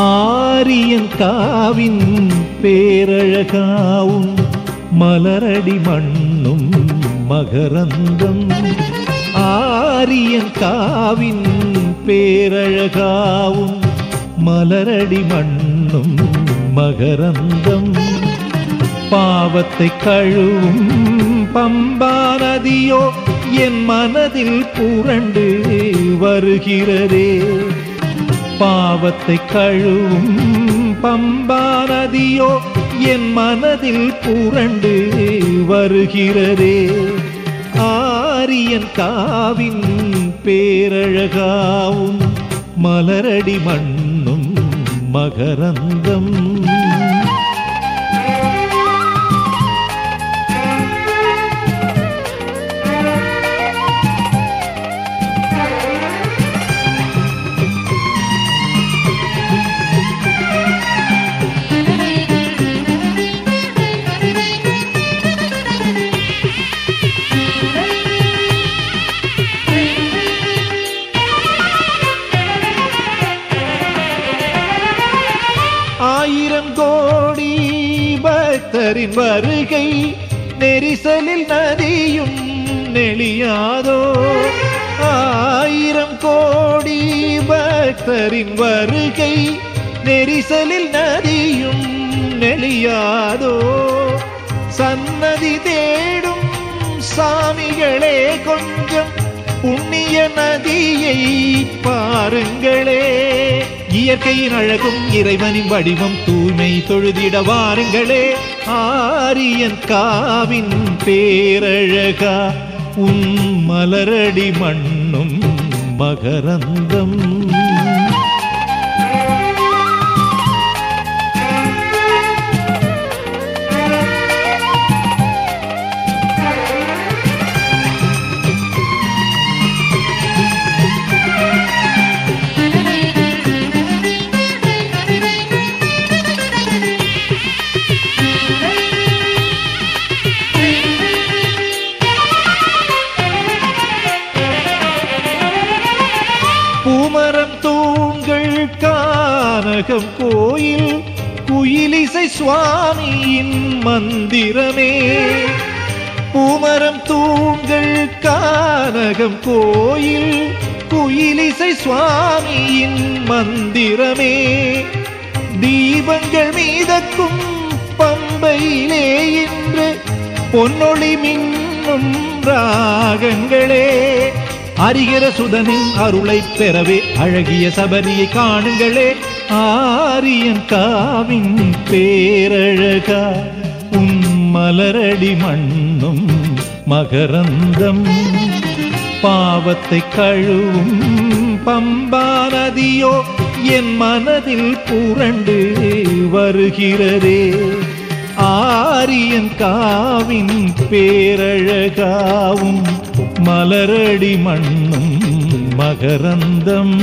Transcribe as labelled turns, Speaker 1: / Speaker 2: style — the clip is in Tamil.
Speaker 1: ஆரியன் காவின் பேரழகாவும் மலரடி மண்ணும் மகரந்தம். ஆரியன் காவின் பேரழகாவும் மலரடி மண்ணும் மகரந்தம். பாவத்தை கழுவும் பம்பா நதியோ என் மனதில் புரண்டு வருகிறதே. பாவத்தை கழுவும் பம்பா நதியோ என் மனதில் புரண்டு வருகிறதே. ஆரியன் காவின் பேரழகாவும் மலரடி மண்ணும் மகரந்தம் பக்தரின் வருகை நெரிசலில் நதியும் நெளியாதோ? ஆயிரம் கோடி பக்தரின் வருகை நெரிசலில் நதியும் நெளியாதோ? சன்னதி தேடும் சாமிகளே கொஞ்சம் புண்ணிய நதியை பாருங்களே. இயற்கையின் அழகும் இறைவனின் வடிவம் தூய்மை தொழுதிட வாருங்களே. ஆரியன் காவின் பேரழகா உன் மலரடி மண்ணும் மகரந்தம். நாகம் கோயில் குயிலிசை சுவாமியின் மந்திரமே. பூமரம் தூண்கள் கானகம் கோயில் குயிலிசை சுவாமியின் மந்திரமே. தீபங்கள் மீதக்கும் பம்பையிலே இன்று பொன்னொளி மின்னும் ராகங்களே. அரிகர சுதனின் அருளை பெறவே அழகிய சபரியை காணுங்களே. ஆரியன் காவின் பேரழகா உன் மலரடி மண்ணும் மகரந்தம். பாவத்தை கழுவும் பம்பா நதியோ என் மனதில் புரண்டு வருகிறதே. ஆரியன் காவின் பேரழகாவும் மலரடி மண்ணும் மகரந்தம்.